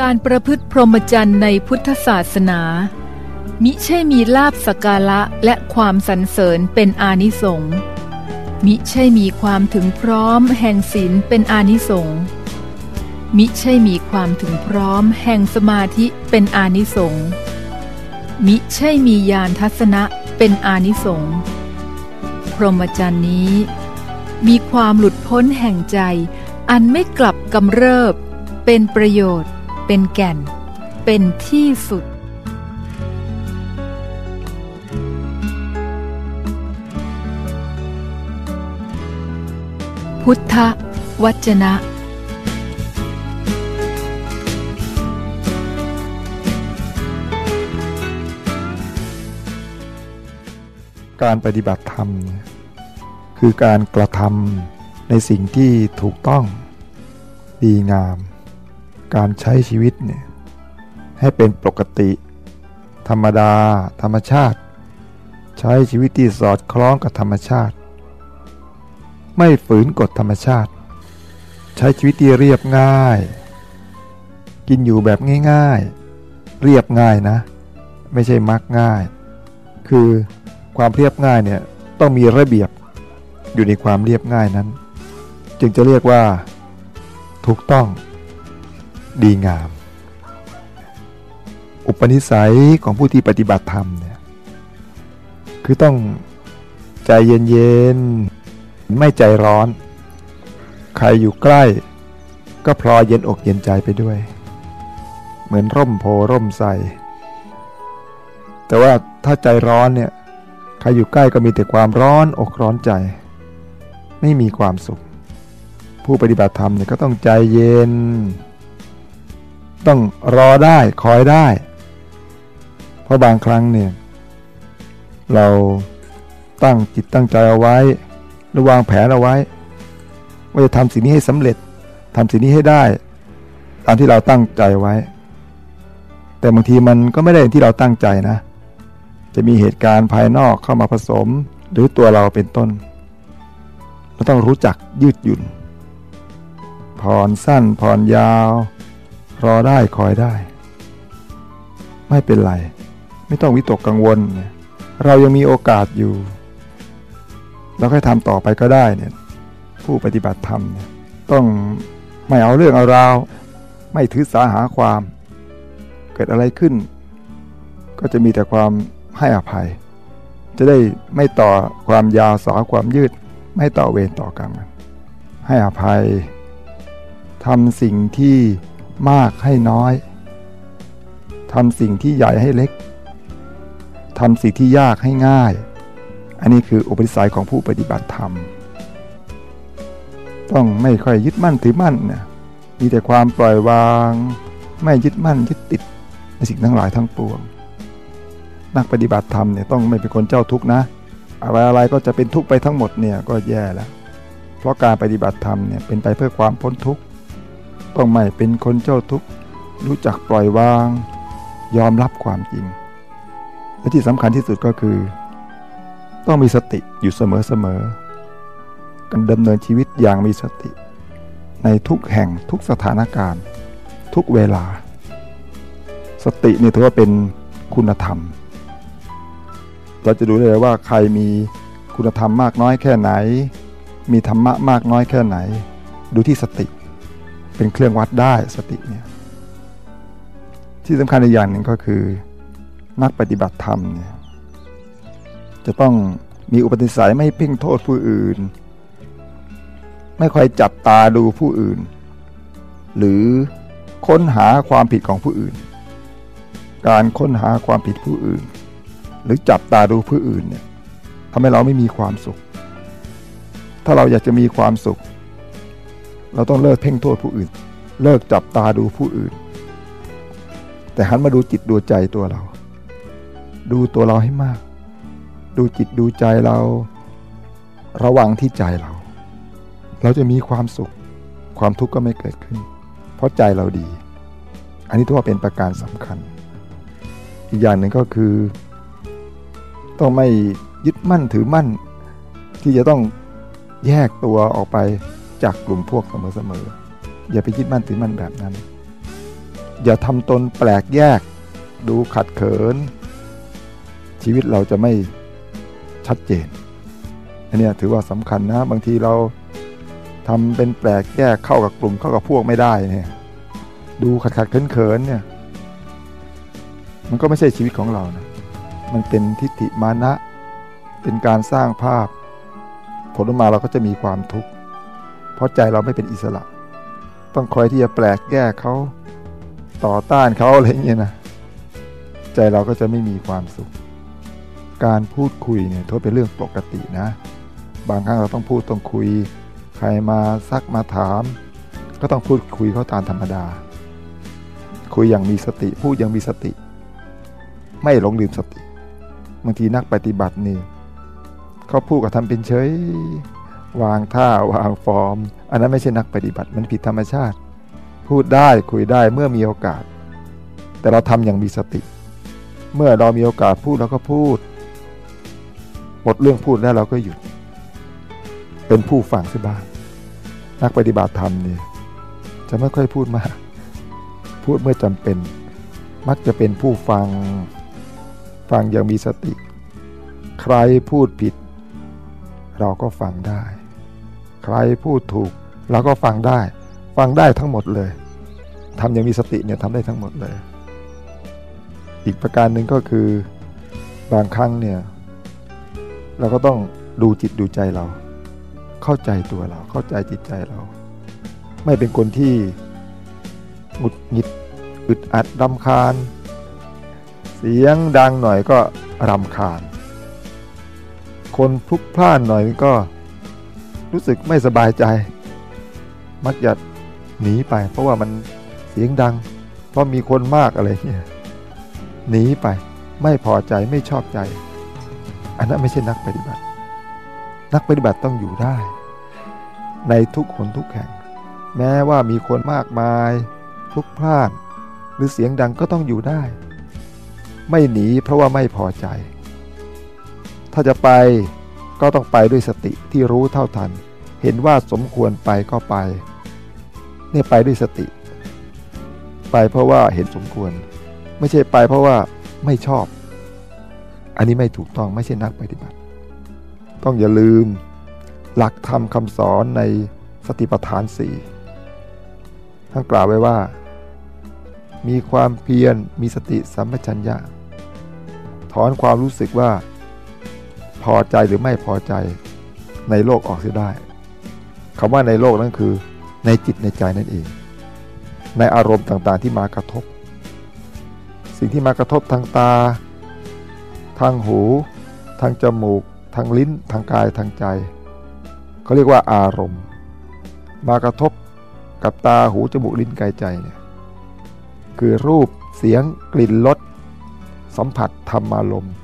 การประพฤติพรหมจรรย์ในพุทธศาสนา มิใช่มีลาบสการะและความสรรเสริญเป็นอานิสงส์มิใช่มีความถึงพร้อมแห่งศีลเป็นอานิสงส์มิใช่มีความถึงพร้อมแห่งสมาธิเป็นอานิสงส์มิใช่มีญาณทัศนะเป็นอานิสงส์พรหมจรรย์นี้ มีความหลุดพ้นแห่งใจ อันไม่กลับกำเริบ เป็นประโยชน์ เป็นแก่น เป็นที่สุด พุทธวจนะการปฏิบัติธรรม คือการกระทำในสิ่งที่ถูกต้อง ดีงาม การใช้ชีวิตเนี่ยให้เป็นปกติ ธรรมดา ธรรมชาติ ใช้ชีวิตที่สอดคล้องกับธรรมชาติ ไม่ฝืนกฎธรรมชาติ ใช้ชีวิตที่เรียบง่าย กินอยู่แบบง่ายๆ เรียบง่ายนะ ไม่ใช่มักง่าย คือความเรียบง่ายเนี่ยต้องมีระเบียบอยู่ในความเรียบง่ายนั้น จึงจะเรียกว่า ถูกต้อง ดีงาม อุปนิสัยของผู้ที่ปฏิบัติธรรมเนี่ยคือต้องใจเย็นๆไม่ใจร้อน ใครอยู่ใกล้ ก็พลอยเย็นอกเย็นใจไปด้วย เหมือนร่มโพร่มใสแต่ว่าถ้าใจร้อนเนี่ยใครอยู่ใกล้ก็มีแต่ความร้อนอกร้อนใจ ไม่มีความสุข ผู้ปฏิบัติธรรมเนี่ยก็ต้องใจเย็น ต้องรอได้คอยได้ เพราะบางครั้งเนี่ย เราตั้งจิตตั้งใจเอาไว้รือวางแผนเอาไว้ ว่าจะทำสิ่งนี้ให้สำเร็จทำสิ่งนี้ให้ได้ ตามที่เราตั้งใจไว้ แต่บางทีมันก็ไม่ได้ที่เราตั้งใจนะ จะมีเหตุการณ์ภายนอกเข้ามาผสมหรือตัวเราเป็นต้นเราต้องรู้จักยืดหยุ่นผ่อนสั้นผ่อนยาว รอได้คอยได้ ไม่เป็นไร ไม่ต้องวิตกกังวลเนี่ยเรายังมีโอกาสอยู่ เราค่อยทำต่อไปก็ได้เนี่ยผู้ปฏิบัติธรรมเนี่ยต้องไม่เอาเรื่องเอาราว ไม่ถือสาหาความ เกิดอะไรขึ้น ก็จะมีแต่ความให้อภัย จะได้ไม่ต่อความยาวสาวความยืด ไม่ต่อเวรต่อกรรมให้อภัยทำสิ่งที่ มากให้น้อยทำสิ่งที่ใหญ่ให้เล็กทำสิ่งที่ยากให้ง่าย อันนี้คืออุปนิสัยของผู้ปฏิบัติธรรม ต้องไม่ค่อยยึดมั่นถือมั่นนะมีแต่ความปล่อยวาง ไม่ยึดมั่นยึดติดในสิ่งทั้งหลายทั้งปวง นักปฏิบัติธรรมเนี่ยต้องไม่เป็นคนเจ้าทุกข์นะ อะไรอะไรก็จะเป็นทุกข์ไปทั้งหมดเนี่ยก็แย่แล้ว เพราะการปฏิบัติธรรมเนี่ยเป็นไปเพื่อความพ้นทุกข์ ต้องไม่เป็นคนเจ้าทุกข์รู้จักปล่อยวาง ยอมรับความจริง และที่สำคัญที่สุดก็คือ ต้องมีสติอยู่เสมอๆการดำเนินชีวิตอย่างมีสติ ในทุกแห่งทุกสถานการณ์ ทุกเวลา สตินี่ถือว่าเป็นคุณธรรม เราจะดูได้เลยว่าใครมีคุณธรรมมากน้อยแค่ไหน มีธรรมะมากน้อยแค่ไหน ดูที่สติ เป็นเครื่องวัดได้สติเนี่ยที่สำคัญอีกอย่างหนึ่งก็คือ นักปฏิบัติธรรมเนี่ยจะต้องมีอุปนิสัยไม่เพ่งโทษผู้อื่น ไม่ค่อยจับตาดูผู้อื่น หรือค้นหาความผิดของผู้อื่น การค้นหาความผิดผู้อื่น หรือจับตาดูผู้อื่นเนี่ยทำให้เราไม่มีความสุข ถ้าเราอยากจะมีความสุข เราต้องเลิกเพ่งโทษผู้อื่น เลิกจับตาดูผู้อื่น แต่หันมาดูจิตดูใจตัวเรา ดูตัวเราให้มาก ดูจิตดูใจเรา ระวังที่ใจเรา เราจะมีความสุข ความทุกข์ก็ไม่เกิดขึ้น เพราะใจเราดี อันนี้ถือว่าเป็นประการสำคัญ อีกอย่างหนึ่งก็คือ ต้องไม่ยึดมั่นถือมั่น ที่จะต้องแยกตัวออกไป จากกลุ่มพวกเสมอๆอย่าไปยึดมั่นถือมั่นแบบนั้น อย่าทำตนแปลกแยก ดูขัดเขิน ชีวิตเราจะไม่ชัดเจนอันนี้ถือว่าสำคัญนะ บางทีเราทำเป็นแปลกแยกเข้ากับกลุ่มเข้ากับพวกไม่ได้เนี่ยดูขัดขัดเขินเขินเนี่ยมันก็ไม่ใช่ชีวิตของเรานะมันเป็นทิฏฐิมานะ เป็นการสร้างภาพ ผลออกมาเราก็จะมีความทุกข์ เพราะใจเราไม่เป็นอิสระ ต้องคอยที่จะแปลกแยกเขาต่อต้านเขาอะไรเงี้ยนะใจเราก็จะไม่มีความสุข การพูดคุยเนี่ยถือเป็นเรื่องปกตินะ บางครั้งเราต้องพูดต้องคุย ใครมาซักมาถาม ก็ต้องพูดคุยเขาตามธรรมดา คุยอย่างมีสติพูดอย่างมีสติ ไม่หลงลืมสติบางทีนักปฏิบัตินี่เขาพูดกับทำเป็นเฉย วางท่าวางฟอร์ม อันนั้นไม่ใช่นักปฏิบัติมันผิดธรรมชาติ พูดได้คุยได้เมื่อมีโอกาส แต่เราทำอย่างมีสติ เมื่อเรามีโอกาสพูดเราก็พูด หมดเรื่องพูดแล้วเราก็หยุด เป็นผู้ฟังสิบ้าง นักปฏิบัติธรรมนี่จะไม่ค่อยพูดมาก พูดเมื่อจำเป็น มักจะเป็นผู้ฟังฟังอย่างมีสติ ใครพูดผิด เราก็ฟังได้ ใครพูดถูกเราก็ฟังได้ ฟังได้ทั้งหมดเลยทำอย่างมีสติเนี่ยทำได้ทั้งหมดเลย อีกประการหนึ่งก็คือบางครั้งเนี่ยเราก็ต้องดูจิตดูใจเรา เข้าใจตัวเราเข้าใจจิตใจเรา ไม่เป็นคนที่หงุดหงิดอึดอัดรำคาญ เสียงดังหน่อยก็รำคาญ คนพลุกพล่านหน่อยก็ รู้สึกไม่สบายใจ มักจะหนีไป เพราะว่ามันเสียงดัง เพราะมีคนมากอะไรเงี้ยหนีไปไม่พอใจไม่ชอบใจ อันนั้นไม่ใช่นักปฏิบัติ นักปฏิบัติต้องอยู่ได้ ในทุกคนทุกแห่ง แม้ว่ามีคนมากมายพลุกพล่าน หรือเสียงดังก็ต้องอยู่ได้ ไม่หนีเพราะว่าไม่พอใจ ถ้าจะไป ก็ต้องไปด้วยสติที่รู้เท่าทัน เห็นว่าสมควรไปก็ไป เนี่ยไปด้วยสติ ไปเพราะว่าเห็นสมควร ไม่ใช่ไปเพราะว่าไม่ชอบ อันนี้ไม่ถูกต้องไม่ใช่นักปฏิบัติ ต้องอย่าลืมหลักธรรมคำสอนในสติปัฏฐานสี่ท่านกล่าวไว้ว่า มีความเพียรมีสติสัมปชัญญะ ถอนความรู้สึกว่า พอใจหรือไม่พอใจในโลกออกเสียได้คำว่าในโลกนั่นคือ ในจิตในใจนั่นเอง ในอารมณ์ต่างๆที่มากระทบ สิ่งที่มากระทบทางตา ทางหู ทางจมูก ทางลิ้น ทางกายทางใจเขาเรียกว่าอารมณ์ มากระทบกับตาหูจมูกลิ้นกายใจเนี่ยคือรูปเสียงกลิ่นรสสัมผัสธรรมารมณ์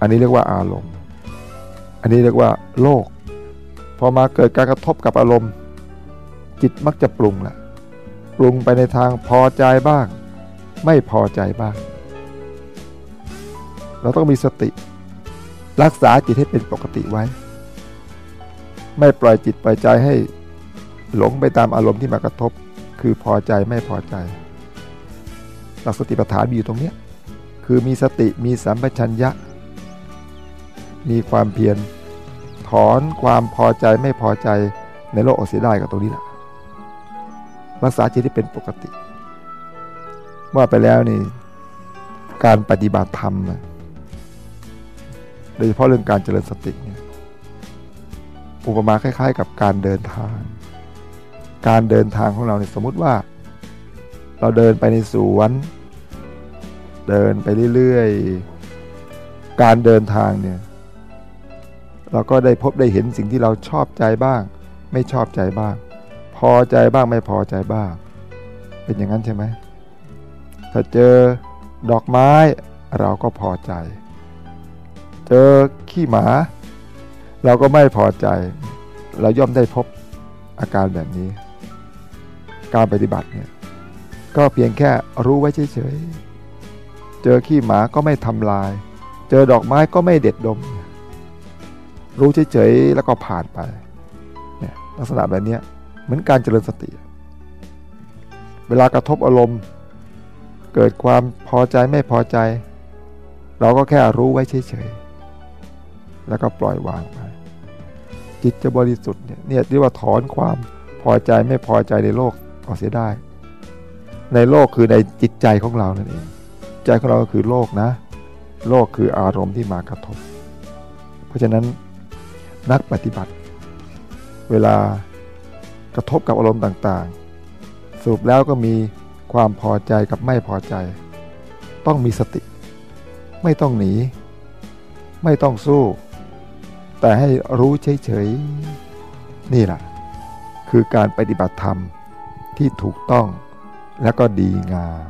อันนี้เรียกว่าอารมณ์ อันนี้เรียกว่าโลก พอมาเกิดการกระทบกับอารมณ์ จิตมักจะปรุงแหละปรุงไปในทางพอใจบ้าง ไม่พอใจบ้าง เราต้องมีสติ รักษาจิตให้เป็นปกติไว้ ไม่ปล่อยจิตปล่อยใจให้หลงไปตามอารมณ์ที่มากระทบ คือพอใจไม่พอใจ หลักสติปัฏฐานมีอยู่ตรงนี้ คือมีสติมีสัมปชัญญะ มีความเพียร ถอนความพอใจไม่พอใจในโลกออกเสียได้กับตรงนี้แหละรักษาจิตที่เป็นปกติ ว่าไปแล้วนี่การปฏิบัติธรรมโดยเฉพาะเรื่องการเจริญสติเนี่ยอุปมาคล้าย ๆ กับการเดินทาง การเดินทางของเราเนี่ยสมมติว่า เราเดินไปในสวน เดินไปเรื่อยๆ การเดินทางเนี่ย เราก็ได้พบได้เห็นสิ่งที่เราชอบใจบ้าง ไม่ชอบใจบ้าง พอใจบ้างไม่พอใจบ้าง เป็นอย่างนั้นใช่ไหมถ้าเจอดอกไม้เราก็พอใจ เจอขี้หมา เราก็ไม่พอใจ เราย่อมได้พบอาการแบบนี้ การปฏิบัติเนี่ยก็เพียงแค่รู้ไว้เฉยๆ เจอขี้หมาก็ไม่ทำลาย เจอดอกไม้ก็ไม่เด็ดดม รู้เฉยๆแล้วก็ผ่านไปเนี่ยลักษณะแบบนี้เหมือนการเจริญสติ เวลากระทบอารมณ์ เกิดความพอใจไม่พอใจ เราก็แค่รู้ไว้เฉยๆแล้วก็ปล่อยวางไป จิตจะบริสุทธิ์เนี่ยเนี่ยเรียกว่าถอนความพอใจไม่พอใจในโลกออกเสียได้ ในโลกคือในจิตใจของเรานั่นเองใจของเราก็คือโลกนะ โลกคืออารมณ์ที่มากระทบ เพราะฉะนั้น นักปฏิบัติ เวลากระทบกับอารมณ์ต่างๆ สรุปแล้วก็มีความพอใจกับไม่พอใจ ต้องมีสติ ไม่ต้องหนี ไม่ต้องสู้ แต่ให้รู้เฉยๆ นี่แหละคือการปฏิบัติธรรมที่ถูกต้องและก็ดีงาม